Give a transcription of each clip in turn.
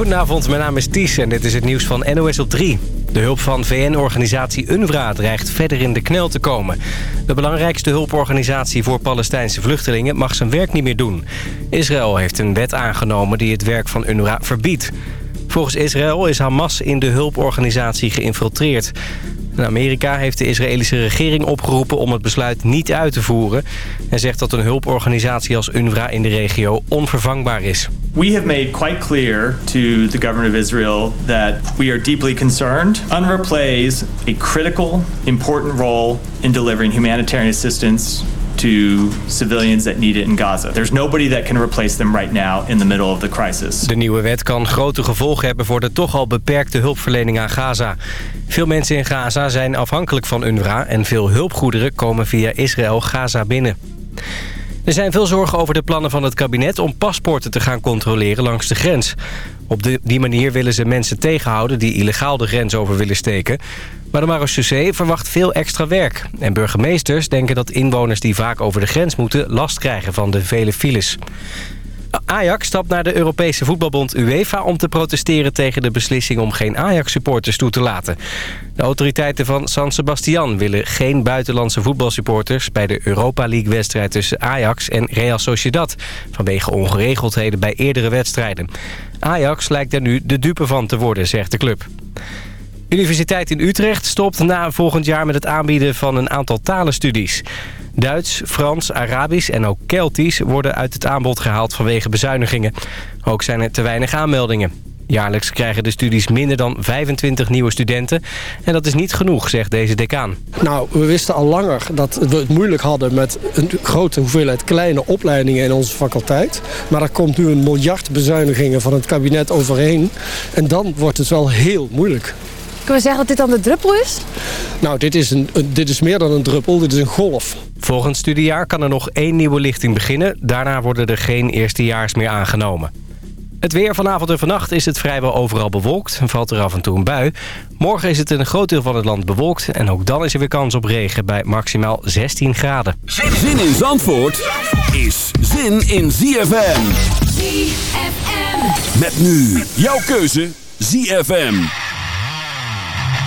Goedenavond, mijn naam is Ties en dit is het nieuws van NOS op 3. De hulp van VN-organisatie UNRWA dreigt verder in de knel te komen. De belangrijkste hulporganisatie voor Palestijnse vluchtelingen mag zijn werk niet meer doen. Israël heeft een wet aangenomen die het werk van UNRWA verbiedt. Volgens Israël is Hamas in de hulporganisatie geïnfiltreerd. Amerika heeft de Israëlische regering opgeroepen om het besluit niet uit te voeren... en zegt dat een hulporganisatie als UNRWA in de regio onvervangbaar is. We have made quite clear to the government of Israel that we are deeply concerned. UNRWA plays a critical, important role in delivering humanitarian assistance to civilians that need it in Gaza. There's nobody that can replace them right now in the middle of the crisis. De nieuwe wet kan grote gevolgen hebben voor de toch al beperkte hulpverlening aan Gaza. Veel mensen in Gaza zijn afhankelijk van UNRWA en veel hulpgoederen komen via Israël Gaza binnen. Er zijn veel zorgen over de plannen van het kabinet om paspoorten te gaan controleren langs de grens. Op die manier willen ze mensen tegenhouden die illegaal de grens over willen steken. Maar de marechaussee verwacht veel extra werk. En burgemeesters denken dat inwoners die vaak over de grens moeten... last krijgen van de vele files. Ajax stapt naar de Europese voetbalbond UEFA om te protesteren tegen de beslissing om geen Ajax-supporters toe te laten. De autoriteiten van San Sebastian willen geen buitenlandse voetbalsupporters bij de Europa League-wedstrijd tussen Ajax en Real Sociedad, vanwege ongeregeldheden bij eerdere wedstrijden. Ajax lijkt er nu de dupe van te worden, zegt de club. Universiteit in Utrecht stopt na volgend jaar met het aanbieden van een aantal talenstudies. Duits, Frans, Arabisch en ook Keltisch worden uit het aanbod gehaald vanwege bezuinigingen. Ook zijn er te weinig aanmeldingen. Jaarlijks krijgen de studies minder dan 25 nieuwe studenten. En dat is niet genoeg, zegt deze decaan. Nou, we wisten al langer dat we het moeilijk hadden... met een grote hoeveelheid kleine opleidingen in onze faculteit. Maar er komt nu een miljard bezuinigingen van het kabinet overheen. En dan wordt het wel heel moeilijk. Kunnen we zeggen dat dit dan de druppel is? Nou, dit is, een, dit is meer dan een druppel, dit is een golf. Volgend studiejaar kan er nog één nieuwe lichting beginnen. Daarna worden er geen eerstejaars meer aangenomen. Het weer vanavond en vannacht is het vrijwel overal bewolkt en valt er af en toe een bui. Morgen is het in een groot deel van het land bewolkt en ook dan is er weer kans op regen bij maximaal 16 graden. Zin in Zandvoort is zin in ZFM. ZFM. Met nu jouw keuze ZFM.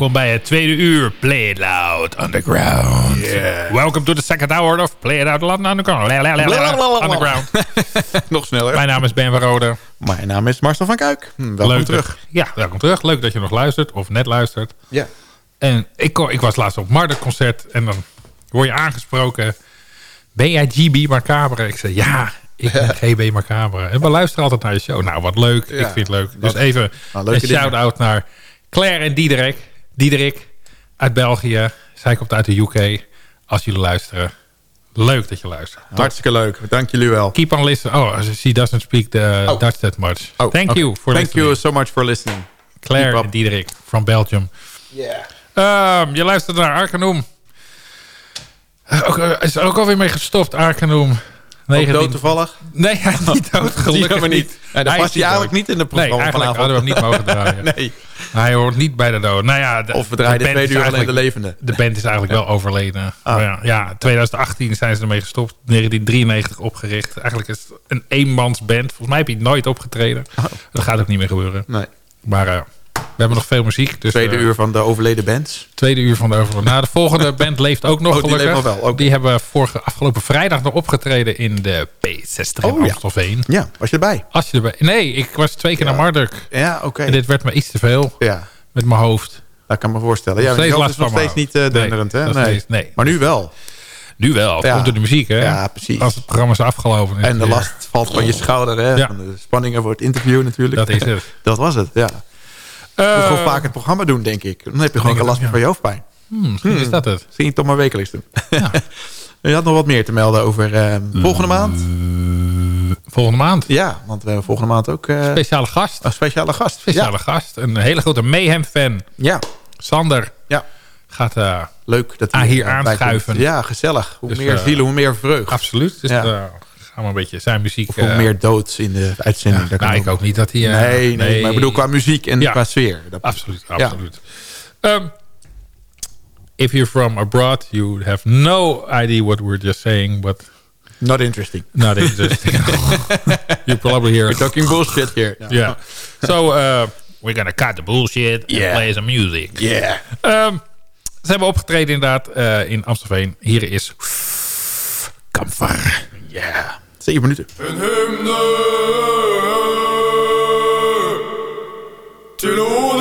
Welkom bij het tweede uur Play It Loud Underground. Welcome to the second hour of Play It Out Loud Underground. Underground. Nog sneller. Mijn naam is Ben van Rode. Mijn naam is Marcel van Kuik. Hm, Welkom Leuk terug. Dat, ja, welkom terug. Leuk dat je nog luistert of net luistert. Ja. En ik, ik was laatst op Marder concert en dan word je aangesproken. Ben jij GB Macabre? Ik zei ja, ik ben GB Macabre. En we luisteren altijd naar je show. Nou, wat leuk. Ik vind het leuk. Dus even nou, een shout-out naar Claire en Diederik. Diederik uit België. Zij komt uit de UK. Als jullie luisteren. Leuk dat je luistert. Hartstikke leuk. Dank jullie wel. Keep on listening. Oh, she doesn't speak the Oh. Dutch that much. Oh, Thank you for Thank listening. you so much for listening. Claire en Diederik from Belgium. Yeah. Ehm, je luistert naar Arcanum. Eh, Ook, eh, is er ook alweer mee gestopt, Arcanum. 19 dood toevallig? Nee, hij is niet dood, gelukkig niet. niet. Nee, dat Hij past hij eigenlijk niet in de Nee, programma eigenlijk vanavond. hadden we hem niet mogen draaien. Nee. Hij hoort niet bij de dood. Nou ja, de, Of we draaien is uur alleen de levende. De band is eigenlijk wel overleden. Ah. Ja, ja, 2018 zijn ze ermee gestopt. 1993 opgericht. Eigenlijk is het een eenmansband. Volgens mij heb je nooit opgetreden. Dat gaat ook niet meer gebeuren. Nee. Maar eh, we hebben nog veel muziek. Dus, Tweede eh, uur van de overleden bands. Tweede uur van de overleden. Nou, de volgende band leeft ook nog Oh, die gelukkig. leeft nog wel. Die hebben vorige, afgelopen vrijdag nog opgetreden in de P60 in Oh, ja. Amstelveen. Ja, was je erbij? Als je erbij... Nee, ik was twee keer naar Marduk. Ja, oké. En dit werd me iets te veel Ja, met mijn hoofd. dat kan ik me voorstellen. Ja, die hoofd is nog steeds niet mijn hoofd. denderend, hè? Nee, nog Nee. steeds- nee. Maar nu wel. Nu wel. Ja. komt door de muziek, hè? Ja, precies. Als het programma is afgelopen. is En de last valt van je schouder, hè? Van de spanningen voor het interview natuurlijk. Dat is het. Dat was het, ja. Je Eh, moet gewoon vaak het programma doen, denk ik. Dan heb je gewoon geen last meer van je hoofdpijn. hmm, misschien is dat het. Misschien toch maar wekelijks doen. je had nog wat meer te melden over eh, volgende maand. Volgende maand. Ja, want we hebben volgende maand ook eh, Speciale gast. een speciale gast. Speciale gast. Een hele grote Mayhem-fan. Ja. Sander ja, gaat... eh, leuk dat hij hier aanschuiven. Ja, gezellig. Hoe Dus, meer eh, zielen, hoe meer vreugd. absoluut. Dus Ja. Een beetje zijn muziek... Of eh, meer doods in de uitzending. Kan nou, ik ook niet dat hij... eh, Nee, nee, maar ik bedoel qua muziek en Ja. qua sfeer. Dat, Absoluut, absoluut. Ehm, if you're from abroad, you have no idea what we're just saying, but Not interesting. not interesting. you probably hear... We're talking bullshit here. Yeah. So, uh, we're gonna cut the bullshit and Yeah. play some music. Yeah. Ehm, ze hebben opgetreden inderdaad eh, in Amstelveen. Hier is... Kamfer. Yeah. Zeven minuten. Thank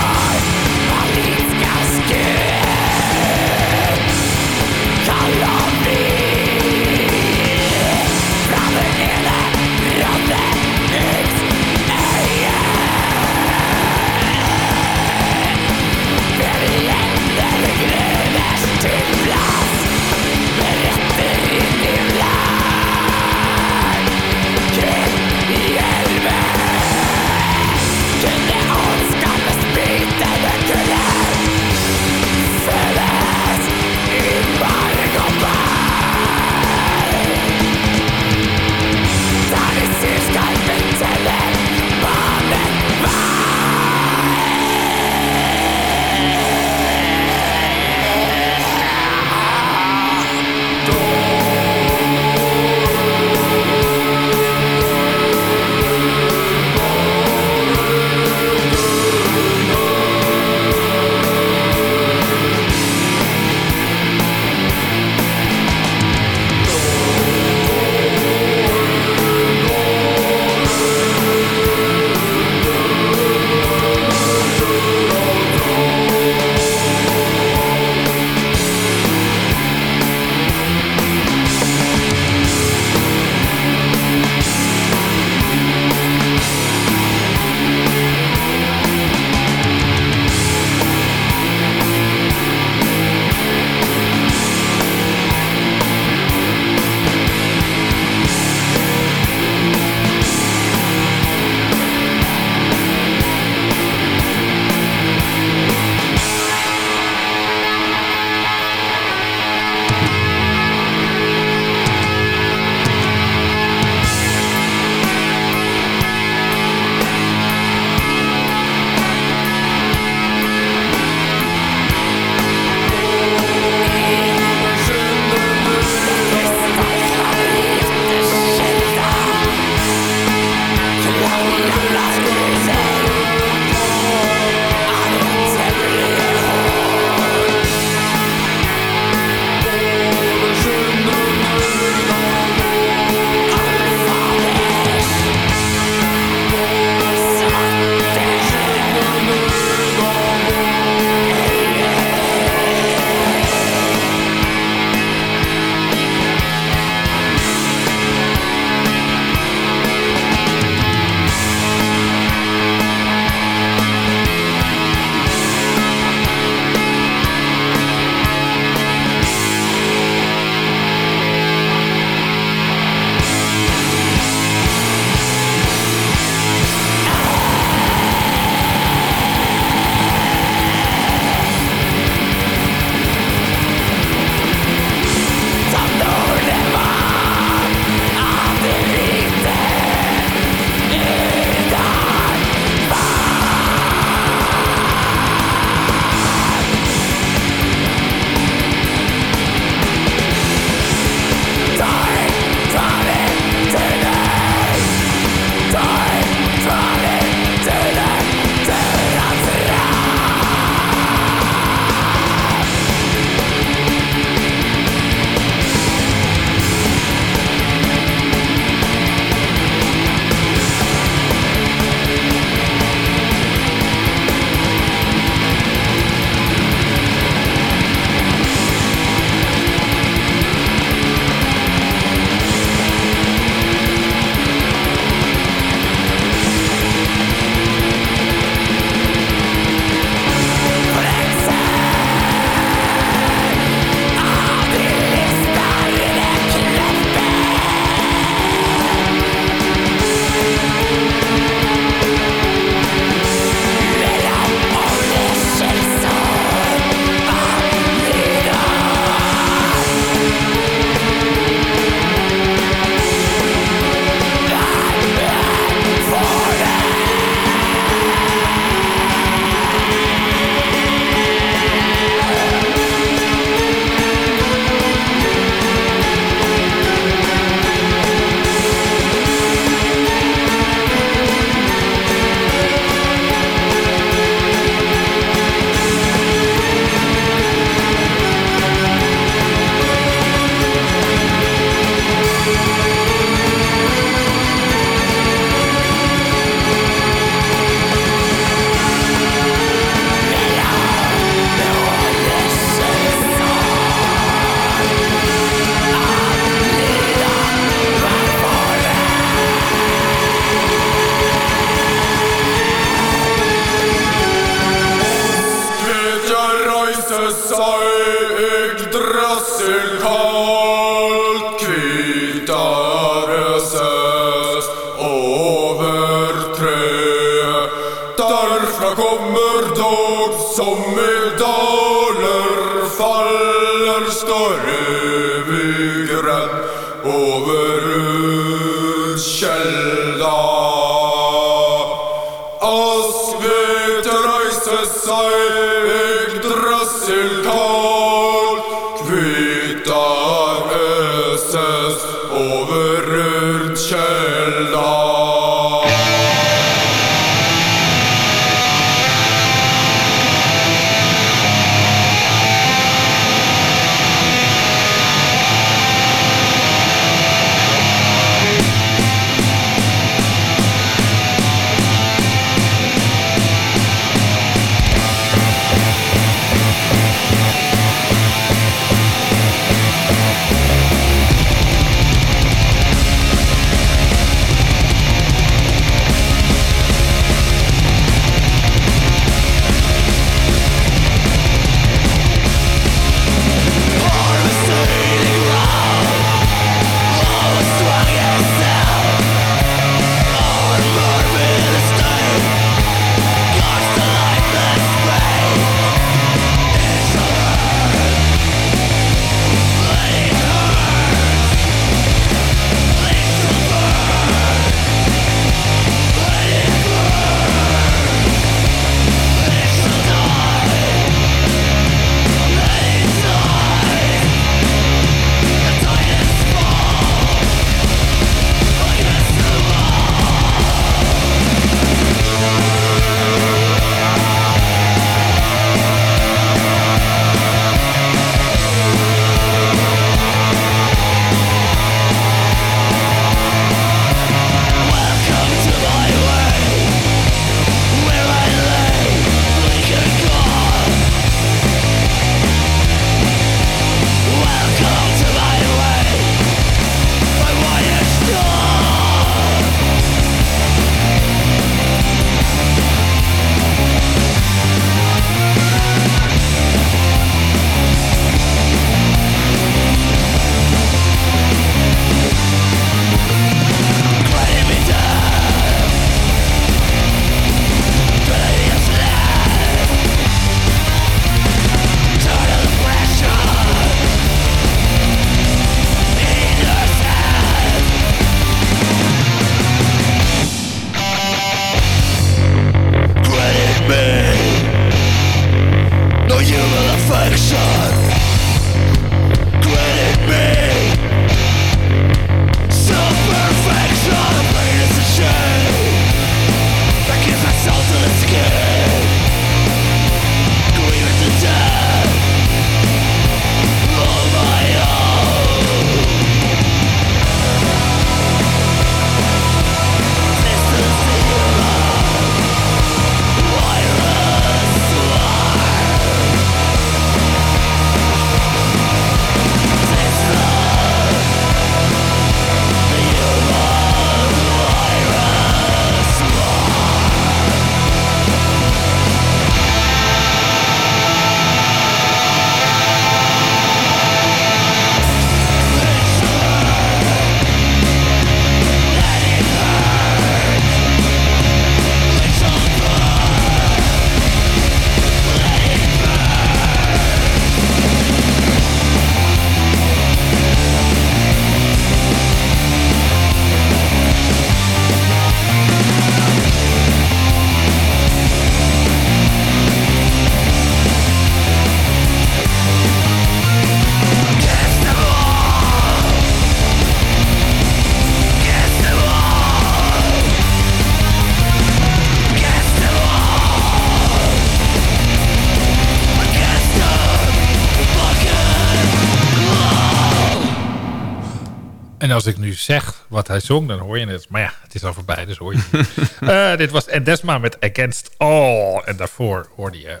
als ik nu zeg wat hij zong, dan hoor je het. Maar ja, het is al voorbij, dus hoor je het. Eh, dit was Endesma met Against All. En daarvoor hoorde je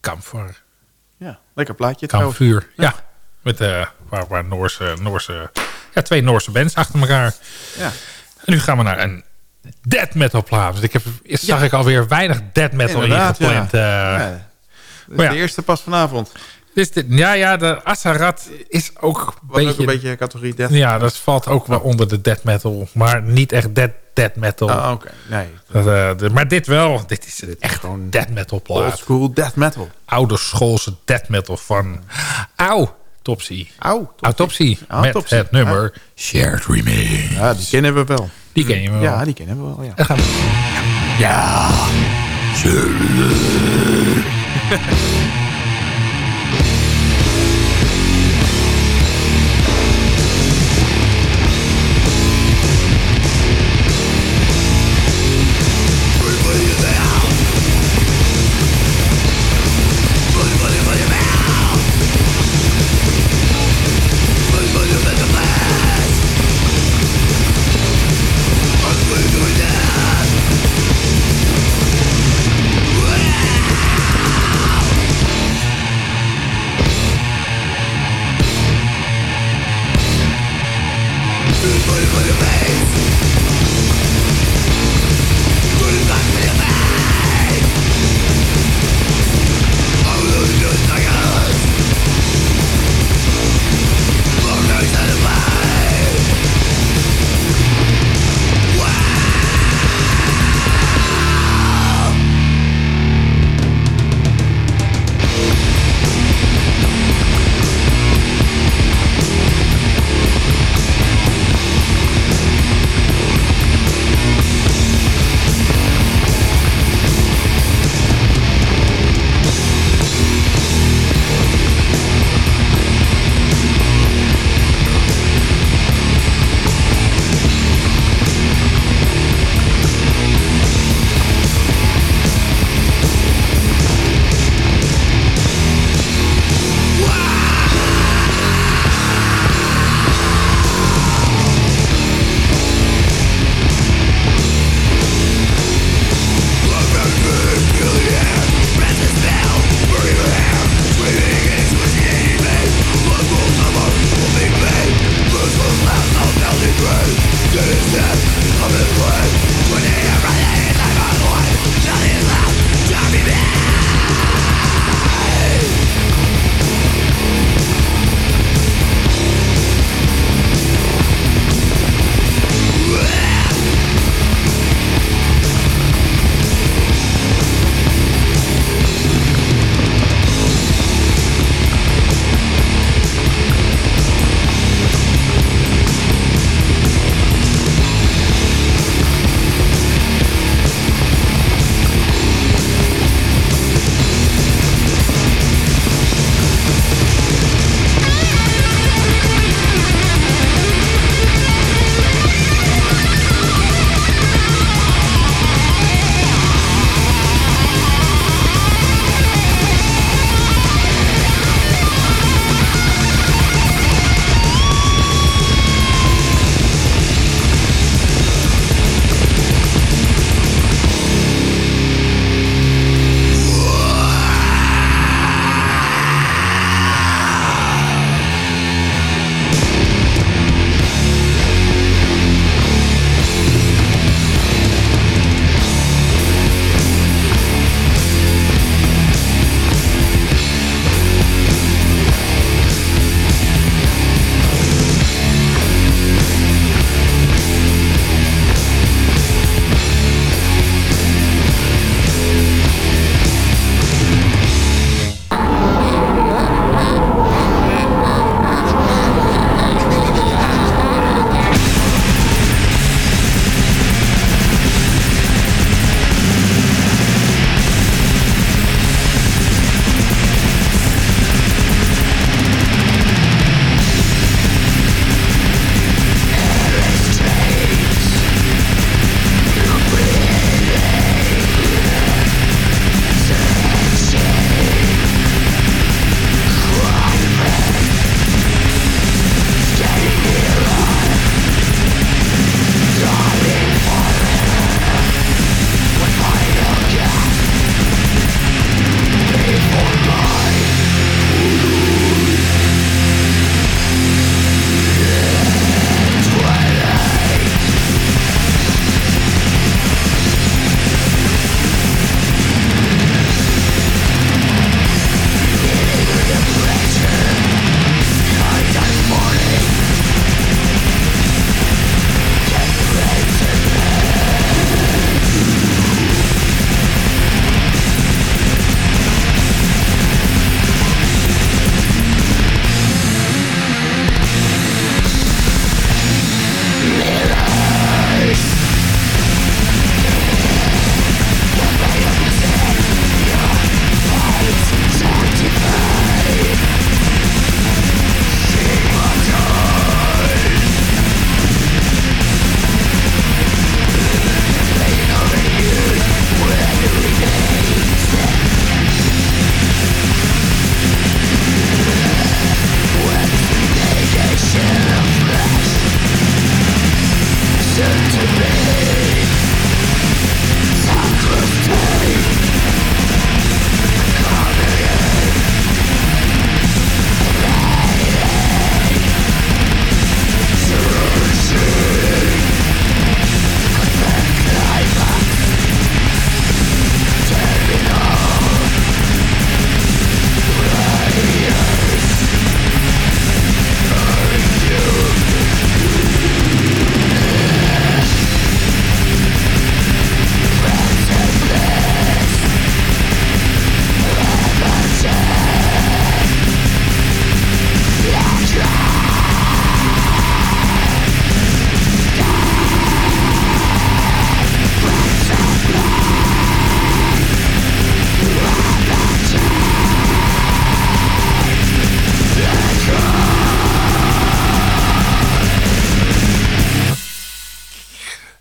Kamfer. Ja, lekker plaatje trouwens. Kamvuur, ja. Met uh, waar, waar Noorse, Noorse, ja, twee Noorse bands achter elkaar. Ja. En nu gaan we naar een death metal plaat. Dus ik heb, eerst zag ik alweer weinig death metal Inderdaad, ingepland. ja. eh. Ja. maar ja. De eerste pas vanavond. Is dit, ja, ja, de Asarat is ook een Wat ook beetje... een beetje categorie death. Ja, dat valt ook wel onder de death metal. Maar niet echt dead, dead metal. Ah, oké. Nee. Dat, eh, de- maar dit wel. Dit is echt gewoon death metal Old plaat. school death metal. Oude schoolse death metal van... Auw, Topsy. Auw. Autopsy. Met Autopsy. het nummer Shared Remain. Ja, die kennen we wel. Die ken je wel. Ja, die kennen we wel, ja. Dan gaan we- Ja.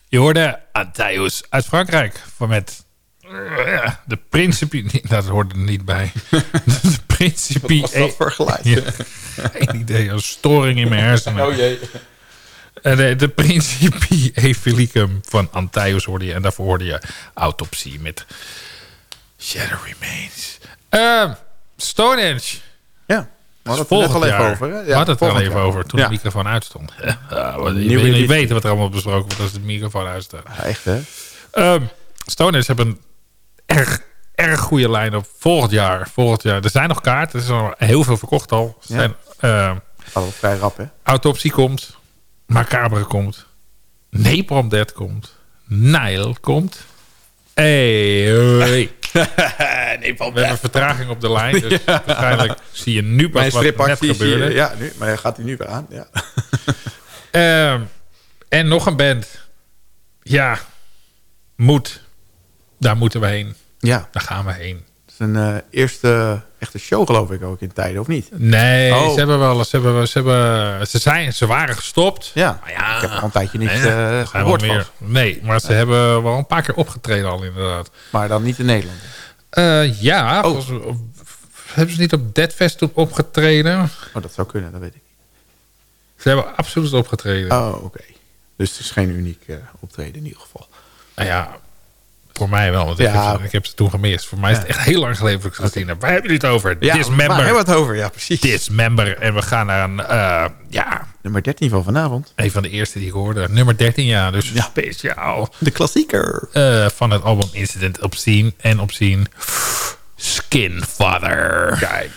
Je hoorde Antaeus uit Frankrijk. Van met de Principie... Dat hoorde er niet bij. De Principie... Wat was dat voor geluid? Ja, geen idee. Een storing in mijn hersenen. Oh jee. Eh, De, de Principie Evilicum van Antaeus hoorde je. En daarvoor hoorde je Autopsie met Shadow Remains. Uh, Stonehenge. Ja. We hadden het er net Volgend al even jaar. over. Hè? We hadden het er al even jaar. over toen ja. de microfoon uitstond. Ja, je weet weten wat er allemaal besproken wordt als de microfoon uitstaat. Ja, echt hè? Um, Stoners hebben een erg, erg goede line-up volgend jaar. Volgend jaar. Er zijn nog kaarten. Er is al heel veel verkocht al. Er Ja. zijn, uh, Al vrij rap hè? Autopsie komt. Macabre komt. Napalm Dead komt. Nile komt. Hey, hey. nee, We hebben vertraging op de lijn. Dus waarschijnlijk zie je nu pas Mijn wat net je- gebeurde. Ja, nu, maar gaat hij nu weer aan. Ja. Ehm, en nog een band. Ja, moet. Daar moeten we heen. ja. Daar gaan we heen. Het is een eh, eerste echte show geloof ik ook in tijden, of niet? Nee, Oh. ze hebben wel. Ze, hebben, ze, hebben, ze, zijn, ze waren gestopt. Ja. Maar ja, Ik heb al een tijdje niks nee, eh, gehoord van. meer. Nee, maar ze hebben wel een paar keer opgetreden al inderdaad. Maar dan niet in Nederland. Eh, ja, Oh. volgens- of- hebben ze niet op Deadfest op opgetreden? Oh, dat zou kunnen, dat weet ik niet. Ze hebben absoluut opgetreden. Oh, oké. Dus het is geen uniek eh, optreden in ieder geval. Nou ja, voor mij wel. Want Ja. ik, heb ze, ik heb ze toen gemist. Voor mij is het echt heel lang geleden dat ik ze gezien heb. Waar hebben jullie het over? Ja, Dismember. waar hebben we het over? Ja, precies. Dismember. En we gaan naar een, eh, ja, Nummer 13 van vanavond. een van de eerste die ik hoorde. Nummer 13, ja. Dus Ja. speciaal. De klassieker. eh, van het album Incident Obscene en Obscene Skin Father. Kijk.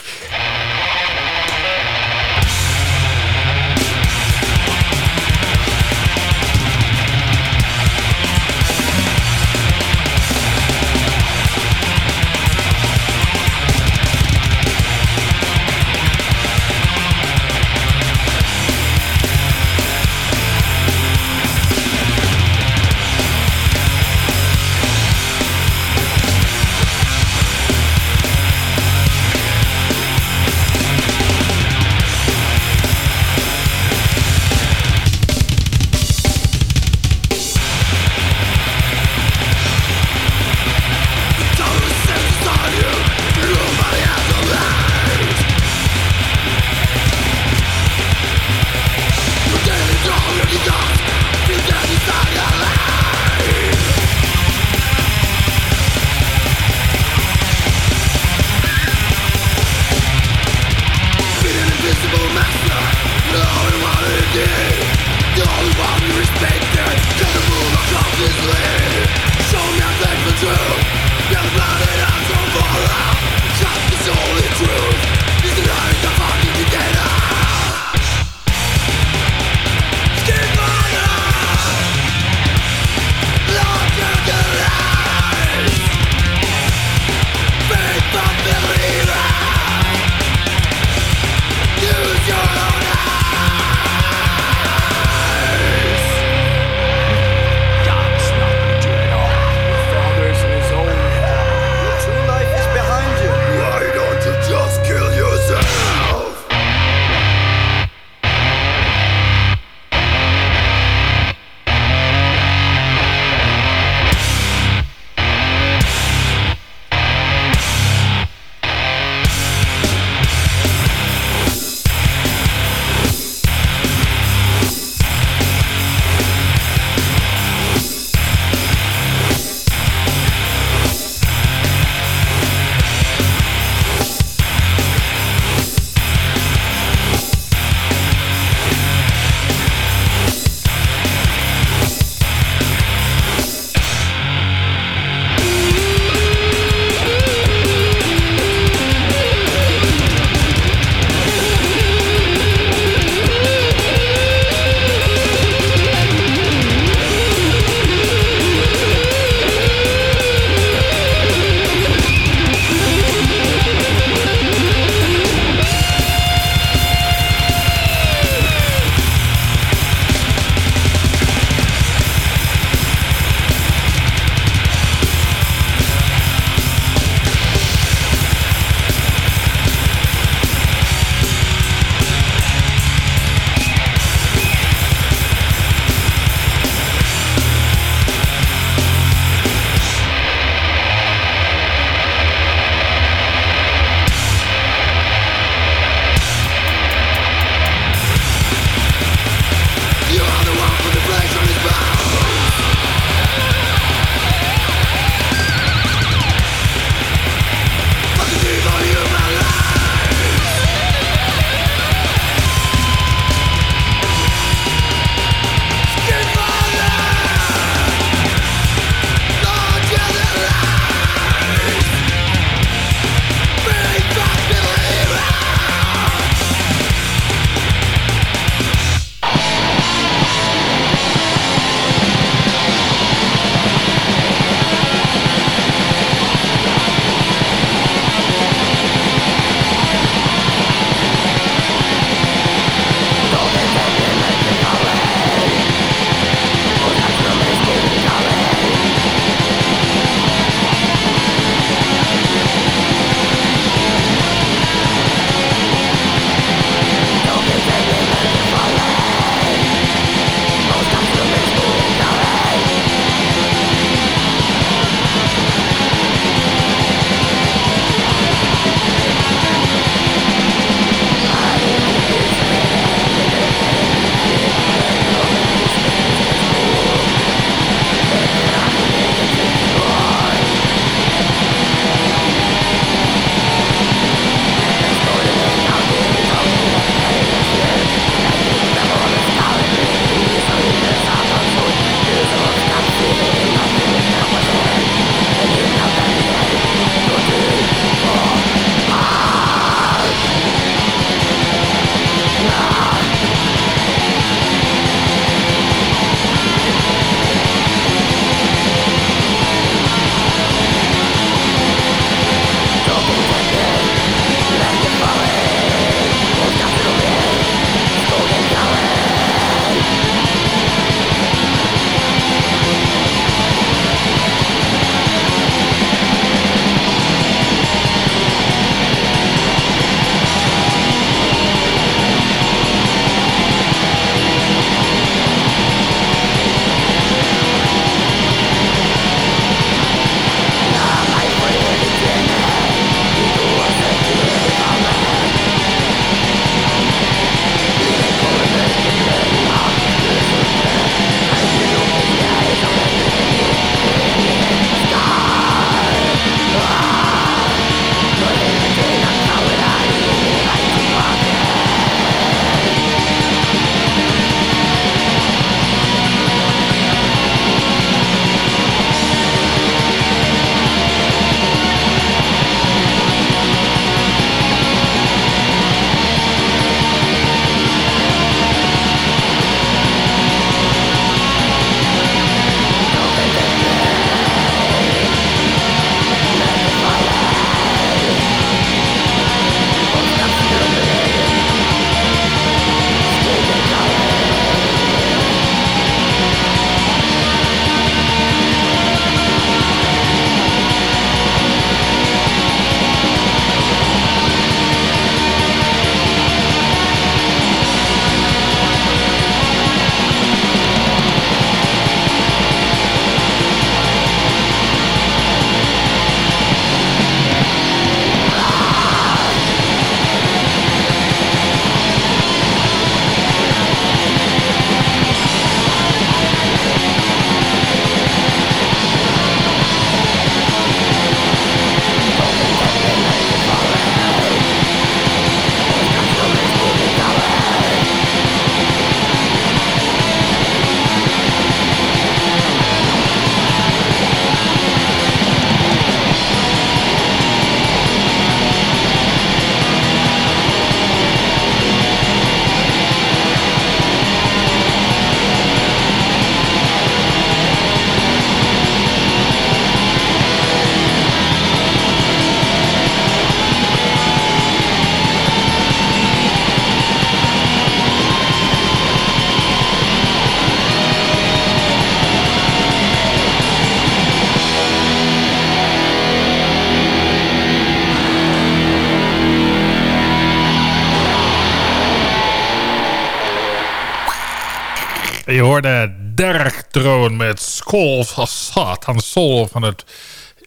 Hoorde Derek Troon met Skull van Satan Soul van het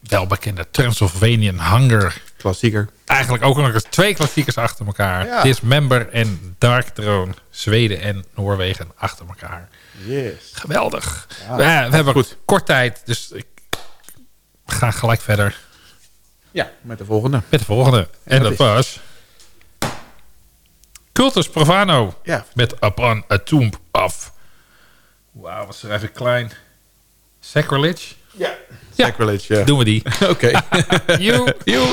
welbekende Transylvanian Hunger. Klassieker. Eigenlijk ook nog eens twee klassiekers achter elkaar. Ja. Dismember en Dark Throne. Zweden en Noorwegen achter elkaar. Yes. Geweldig. we, we hebben goed. kort tijd, dus ik ga gelijk verder Ja, met de volgende. met de volgende. En dat was... Cultus Profano. Ja. Met Upon a Tomb of... Wauw, wat schrijf ik klein. Sacrilege? Ja. Ja. Sacrilege, ja. Doen we die. Oké. you, you.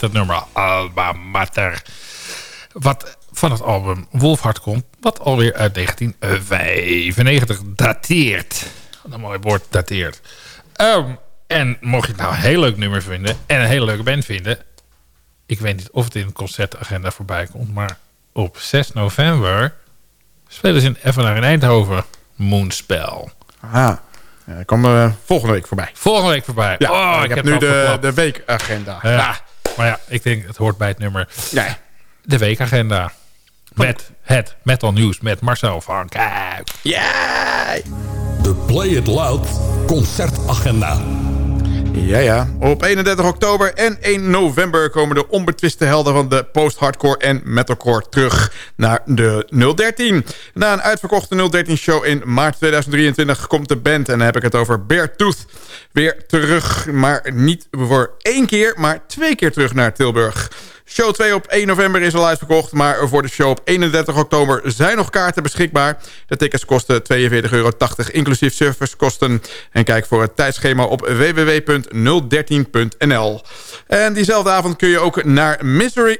Met het nummer Alba Mater. Wat van het album Wolfhard komt, wat alweer uit 1995 dateert. Wat een mooi woord, dateert. Ehm, en mocht je het nou een heel leuk nummer vinden en een hele leuke band vinden... ik weet niet of het in de concertagenda voorbij komt... maar op 6 november spelen ze in Evenaar in Eindhoven Moonspell. Ah, ja, ik kom uh, volgende week voorbij. Volgende week voorbij. Ja, oh, ik, heb, nu de, de weekagenda. Ja. ja. Maar ja, ik denk het hoort bij het nummer. Ja. De weekagenda. Met het metal nieuws met Marcel van Kijk. Yay! De Play It Loud concertagenda. Ja, ja. Op 31 oktober en 1 november komen de onbetwiste helden van de post-hardcore en metalcore terug naar de 013. Na een uitverkochte 013-show in maart 2023 komt de band, en dan heb ik het over Beartooth, weer terug. Maar niet voor één keer, maar twee keer terug naar Tilburg. Show 2 op 1 november is al uitverkocht, maar voor de show op 31 oktober zijn nog kaarten beschikbaar. De tickets kosten 42,80 euro, inclusief servicekosten. En kijk voor het tijdschema op www.013.nl. En diezelfde avond kun je ook naar Mr.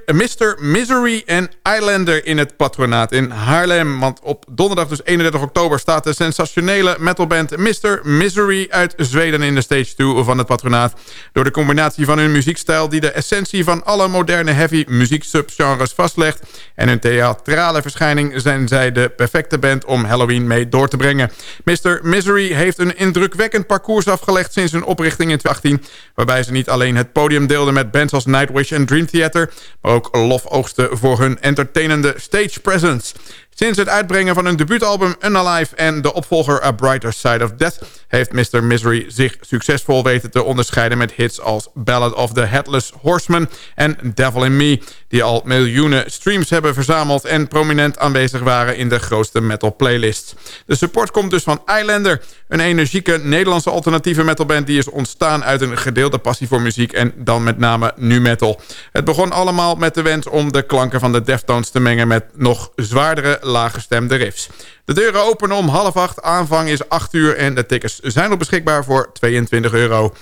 Misery en Islander in het patronaat in Haarlem. Want op donderdag dus 31 oktober staat de sensationele metalband Mr. Misery uit Zweden in de stage 2 van het patronaat. Door de combinatie van hun muziekstijl die de essentie van alle moderne heavy muzieksubgenres vastlegt. En hun theatrale verschijning zijn zij de perfecte band om Halloween mee door te brengen. Mr. Misery heeft een indrukwekkend parcours afgelegd sinds hun oprichting in 2018. Waarbij ze niet alleen het podium deelden met bands als Nightwish en Dream Theater. Maar ook lof oogsten voor hun entertainende stage presence. Sinds het uitbrengen van hun debuutalbum Unalive en de opvolger A Brighter Side of Death... heeft Mr. Misery zich succesvol weten te onderscheiden met hits als Ballad of the Headless Horseman en Devil in Me... die al miljoenen streams hebben verzameld en prominent aanwezig waren in de grootste metal playlist. De support komt dus van Islander, een energieke Nederlandse alternatieve metalband... die is ontstaan uit een gedeelde passie voor muziek en dan met name nu metal. Het begon allemaal met de wens om de klanken van de Deftones te mengen met nog zwaardere laaggestemde riffs. De deuren openen om half acht, aanvang is 8 uur... en de tickets zijn al beschikbaar voor 22 euro.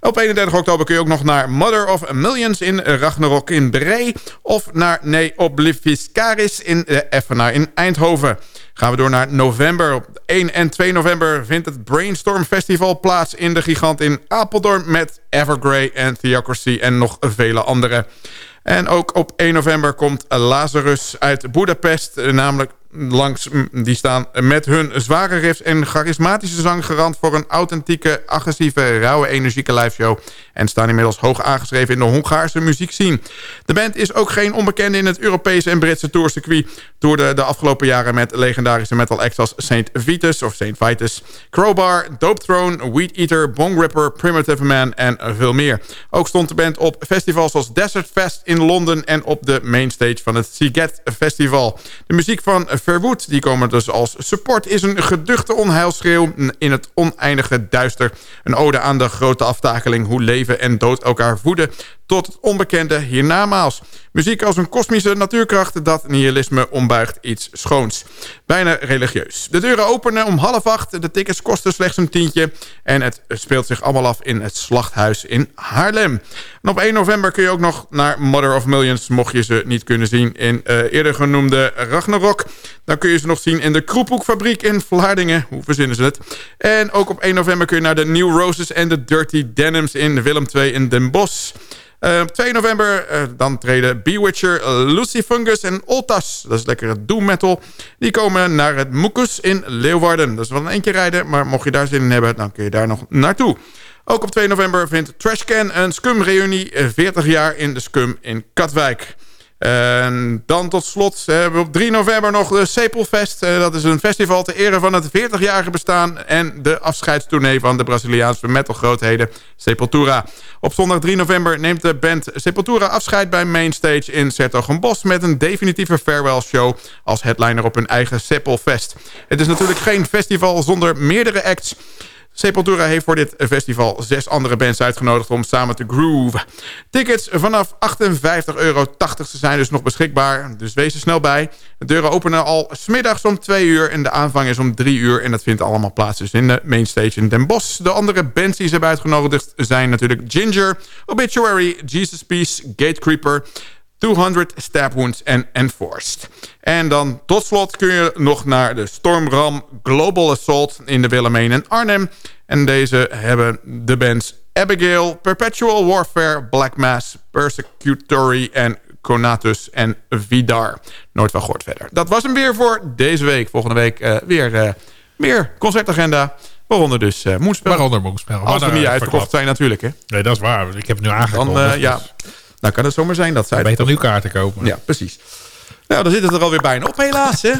Op 31 oktober kun je ook nog naar Mother of Millions in Ragnarok in Bree... of naar Ne Obliviscaris in de Effenaar in Eindhoven. Gaan we door naar november. Op 1 en 2 november vindt het Brainstorm Festival plaats in de gigant in Apeldoorn... met Evergrey en Theocracy en nog vele andere. En ook op 1 november komt Lazarus uit Budapest, namelijk langs, die staan met hun zware riffs en charismatische zang garant voor een authentieke, agressieve, rauwe, energieke liveshow. En staan inmiddels hoog aangeschreven in de Hongaarse muziekscene. De band is ook geen onbekende in het Europese en Britse tourcircuit. Toerde de afgelopen jaren met legendarische metal acts als Saint Vitus of Saint Vitus, Crowbar, Dope Throne, Weed Eater, Bong Ripper, Primitive Man en veel meer. Ook stond de band op festivals als Desert Fest in Londen en op de mainstage van het Siget Festival. De muziek van Verwoed. Die komen dus als support. Is een geduchte onheilschreeuw in het oneindige duister. Een ode aan de grote aftakeling. Hoe leven en dood elkaar voeden. Tot het onbekende hiernamaals. Muziek als een kosmische natuurkracht dat nihilisme ombuigt iets schoons. Bijna religieus. De deuren openen om half acht. De tickets kosten slechts een tientje. En het speelt zich allemaal af in het Slachthuis in Haarlem. En op 1 november kun je ook nog naar Mother of Millions... mocht je ze niet kunnen zien in uh, eerder genoemde Ragnarok. Dan kun je ze nog zien in de Kroephoekfabriek in Vlaardingen. Hoe verzinnen ze het? En ook op 1 november kun je naar de New Roses en de Dirty Denims in Willem II in Den Bosch. Uh, 2 november uh, dan treden Bewitcher, Lucifungus en Oltas. Dat is lekkere doom metal. Die komen naar het Moekus in Leeuwarden. Dat is wel een eentje rijden, maar mocht je daar zin in hebben... dan kun je daar nog naartoe. Ook op 2 november vindt Trashcan een Scum-reunie 40 jaar in de Scum in Katwijk. En dan tot slot hebben we op 3 november nog de Sepelfest. Dat is een festival ter ere van het 40-jarige bestaan... en de afscheidstournee van de Braziliaanse metalgrootheden Sepultura. Op zondag 3 november neemt de band Sepultura afscheid bij Mainstage in Sertogenbos... met een definitieve farewell show als headliner op hun eigen Sepelfest. Het is natuurlijk geen festival zonder meerdere acts... Sepultura heeft voor dit festival zes andere bands uitgenodigd om samen te groove. Tickets vanaf 58,80 euro zijn dus nog beschikbaar. Dus wees er snel bij. De deuren openen al smiddags om 2 uur en de aanvang is om 3 uur. En dat vindt allemaal plaats dus in de Mainstage in Den Bosch. De andere bands die ze hebben uitgenodigd zijn natuurlijk Ginger, Obituary, Jesus Peace, Gatecreeper... 200 Stab Wounds en Enforced. En dan tot slot kun je nog naar de Stormram Global Assault in de Willemijn en Arnhem. En deze hebben de bands Abigail, Perpetual Warfare, Black Mass, Persecutory en Conatus en Vidar. Nooit wel gehoord verder. Dat was hem weer voor deze week. Volgende week uh, weer uh, meer concertagenda. Waaronder dus uh, Moenspel. Waaronder Moenspel. Als we niet uitverkocht zijn natuurlijk. Hè. Nee, dat is waar. Ik heb het nu aangekondigd. Dan, ja. Dus... Nou kan het zomaar zijn dat zij... Beter nieuw kaarten kopen. Ja, precies. Nou, dan zit het er alweer bijna op helaas. Hè?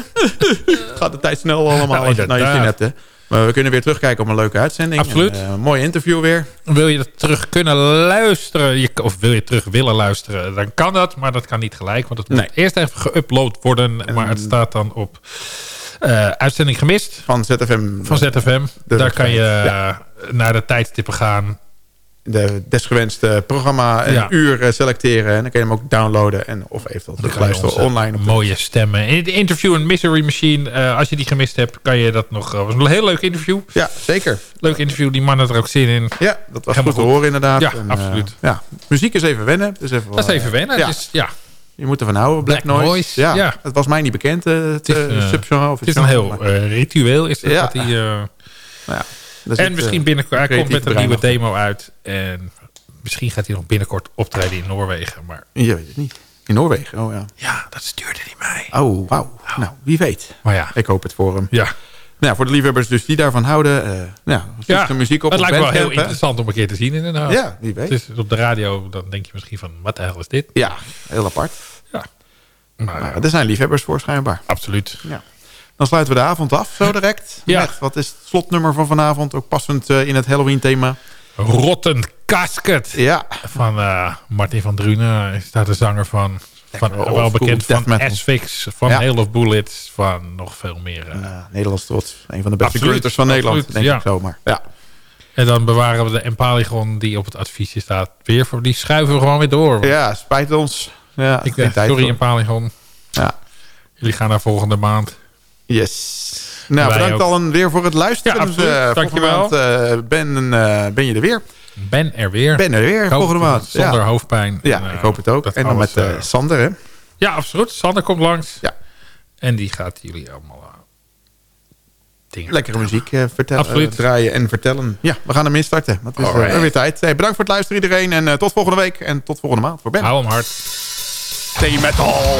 gaat de tijd snel allemaal als je het naar je zin hebt. Hè? Maar we kunnen weer terugkijken op een leuke uitzending. Absoluut. En, uh, mooi interview weer. Wil je het terug kunnen luisteren, of wil je terug willen luisteren, dan kan dat. Maar dat kan niet gelijk, want het moet Nee. eerst even geüpload worden. Maar het staat dan op eh, uitzending gemist Van ZFM. van ZFM. de Daar kan je eh, naar de tijdstippen gaan. De desgewenste programma een Ja. uur eh, selecteren. En dan kun je hem ook downloaden. En, of eventueel terugluisteren onze online. Op mooie stemmen. In het interview een Misery Machine, eh, als je die gemist hebt, kan je dat nog... Het was een heel leuk interview. Ja, zeker. Leuk interview, die mannen er ook zin in. Ja, dat was Helemaal goed te horen inderdaad. Ja, En, absoluut. ja. Muziek is even wennen. Dus even, Dat is even wennen. Ja, Het is, ja, je moet ervan houden. Black, Black Noise. Noise, Ja, ja. Het was mij niet bekend. het Het is, subgenre. Of het is een heel ritueel. Is dat Ja. wat hij, eh, ja, daar en zit, misschien eh, binnenkort... Hij komt met een nieuwe demo uit. En misschien gaat hij nog binnenkort optreden in Noorwegen. Maar Je weet het niet. In Noorwegen, oh ja. ja, dat stuurde hij mij. Oh, wauw. Nou, wie weet. Maar ja, Ik hoop het voor hem. ja. Nou, voor de liefhebbers dus die daarvan houden. eh nou, ja. de muziek op het lijkt me wel heel interessant om een keer te zien inderdaad. Ja, wie weet. Het is op de radio, dan denk je misschien van, wat de hel is dit? Ja, heel apart. Ja. Maar Nou, er zijn liefhebbers voor schijnbaar. absoluut. Ja. Dan sluiten we de avond af, zo direct. Ja. Met, wat is het slotnummer van vanavond? Ook passend eh, in het Halloween thema. Rotten Casket Ja, van eh, Martin van Drunen. Is daar de zanger van. van wel bekend van. Asphyx, van Ja. Hail of Bullets, van nog veel meer. eh. uh, Nederlands trots. Een van de beste grunters van Nederland, absoluut, denk ja. ik zomaar. Ja. En dan bewaren we de Empaligon die op het adviesje staat weer voor. Die schuiven we gewoon weer door. ja, spijt ons. Ja, Ik denk, sorry. Empaligon. Ja. Jullie gaan naar volgende maand. Yes. Nou, Wij bedankt ook. allen weer voor het luisteren. Ja, absoluut. Dus, eh, Dankjewel. maand, eh, ben, eh, ben je er weer. Ben er weer. Ben er weer volgende maand. Zonder ja. hoofdpijn. Ja, En, ik hoop het ook. En dan alles, met Sander, hè? Ja, absoluut. Sander komt langs. Ja. En die gaat jullie allemaal dingen Lekkere muziek eh, vertellen, Absoluut. draaien en vertellen. Ja, we gaan ermee starten. Dat is Alright. weer tijd. Hey, bedankt voor het luisteren iedereen. En eh, tot volgende week. En tot volgende maand voor Ben. Hou hem hard. Stay metal.